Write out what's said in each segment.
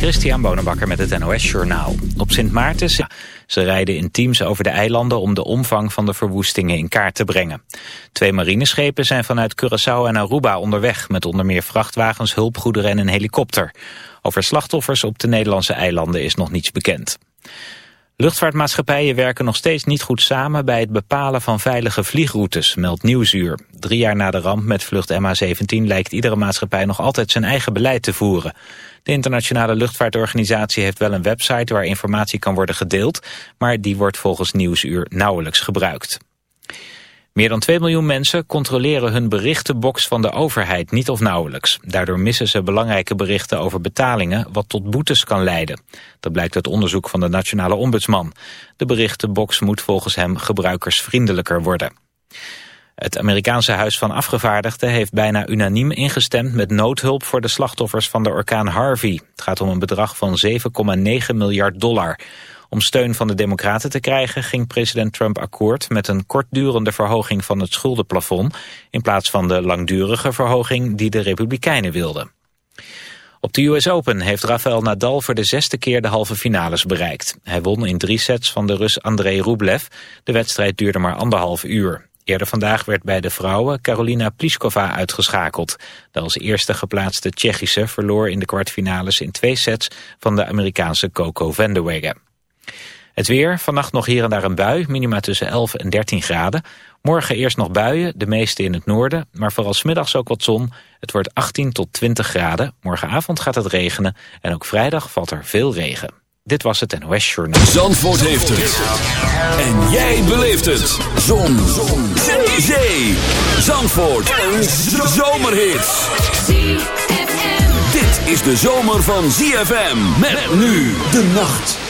Christian Bonenbakker met het NOS Journaal. Op Sint Maarten, ze rijden in teams over de eilanden om de omvang van de verwoestingen in kaart te brengen. Twee marineschepen zijn vanuit Curaçao en Aruba onderweg met onder meer vrachtwagens, hulpgoederen en een helikopter. Over slachtoffers op de Nederlandse eilanden is nog niets bekend. Luchtvaartmaatschappijen werken nog steeds niet goed samen bij het bepalen van veilige vliegroutes, meldt Nieuwsuur. Drie jaar na de ramp met vlucht MH17 lijkt iedere maatschappij nog altijd zijn eigen beleid te voeren. De internationale luchtvaartorganisatie heeft wel een website waar informatie kan worden gedeeld, maar die wordt volgens Nieuwsuur nauwelijks gebruikt. Meer dan 2 miljoen mensen controleren hun berichtenbox van de overheid niet of nauwelijks. Daardoor missen ze belangrijke berichten over betalingen, wat tot boetes kan leiden. Dat blijkt uit onderzoek van de Nationale Ombudsman. De berichtenbox moet volgens hem gebruikersvriendelijker worden. Het Amerikaanse Huis van Afgevaardigden heeft bijna unaniem ingestemd met noodhulp voor de slachtoffers van de orkaan Harvey. Het gaat om een bedrag van 7,9 miljard dollar. Om steun van de democraten te krijgen ging president Trump akkoord met een kortdurende verhoging van het schuldenplafond in plaats van de langdurige verhoging die de republikeinen wilden. Op de US Open heeft Rafael Nadal voor de zesde keer de halve finales bereikt. Hij won in drie sets van de Rus Andrei Rublev. De wedstrijd duurde maar anderhalf uur. Eerder vandaag werd bij de vrouwen Carolina Pliskova uitgeschakeld. De als eerste geplaatste Tsjechische verloor in de kwartfinales in twee sets van de Amerikaanse Coco Vandeweghe. Het weer, vannacht nog hier en daar een bui, minima tussen 11 en 13 graden. Morgen eerst nog buien, de meeste in het noorden, maar vooral smiddags ook wat zon. Het wordt 18 tot 20 graden. Morgenavond gaat het regenen en ook vrijdag valt er veel regen. Dit was het NOS Journal. Zandvoort heeft het. En jij beleeft het. Zon. zon. Zee. Zee. Zandvoort. Een zomerhit. Dit is de zomer van ZFM. Met nu de nacht.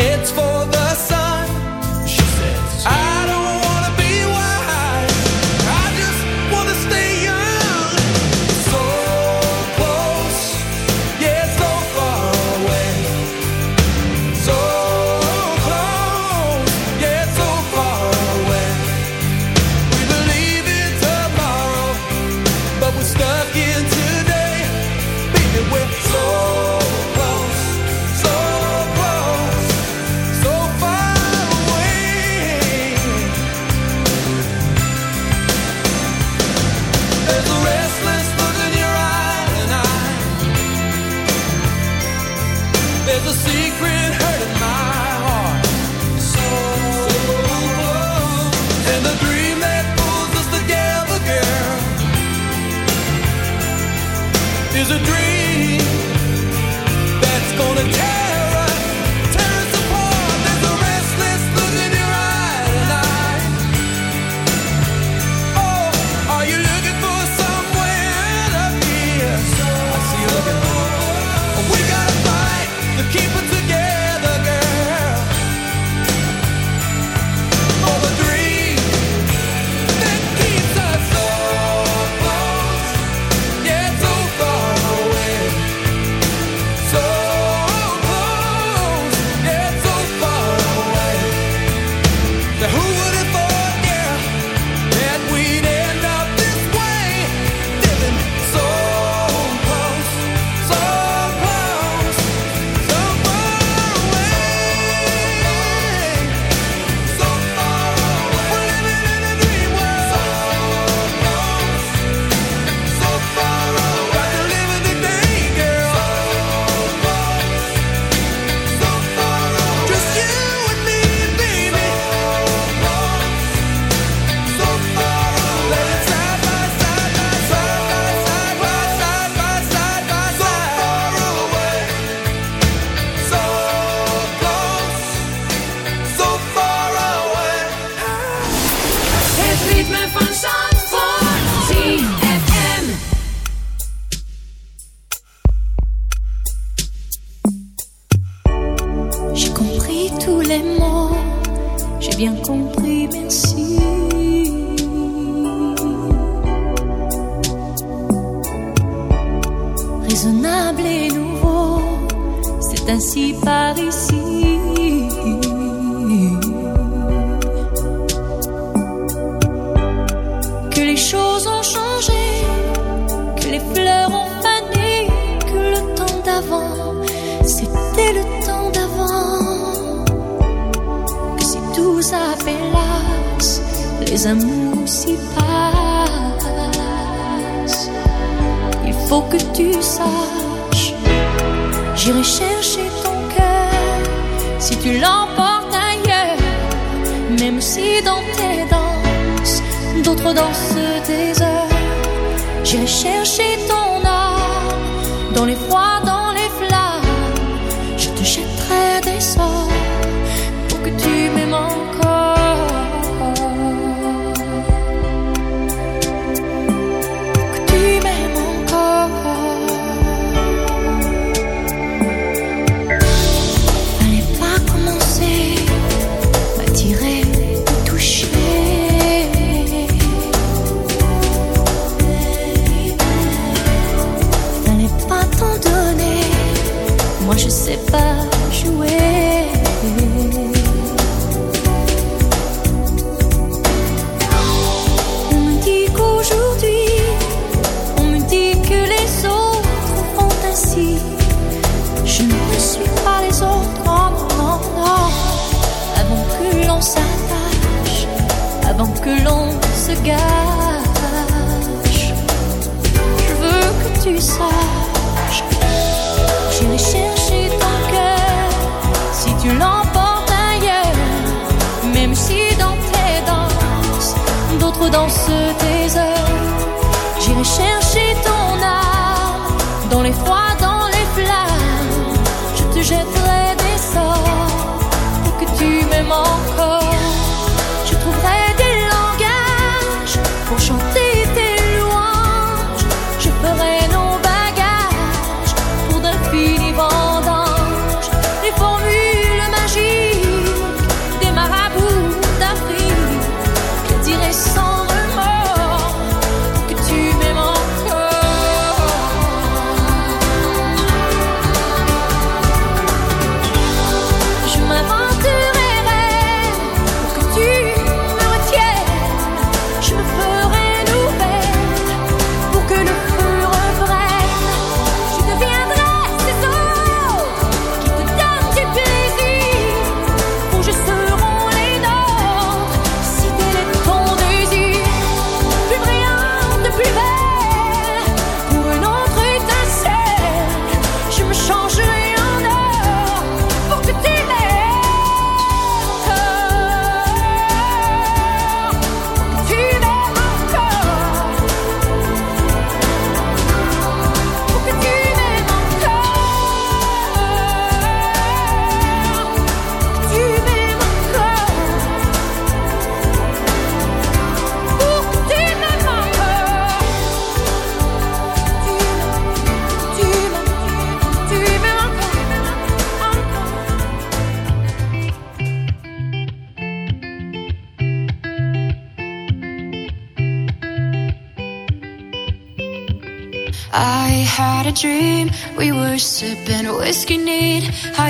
heads for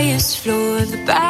highest floor the Bowery,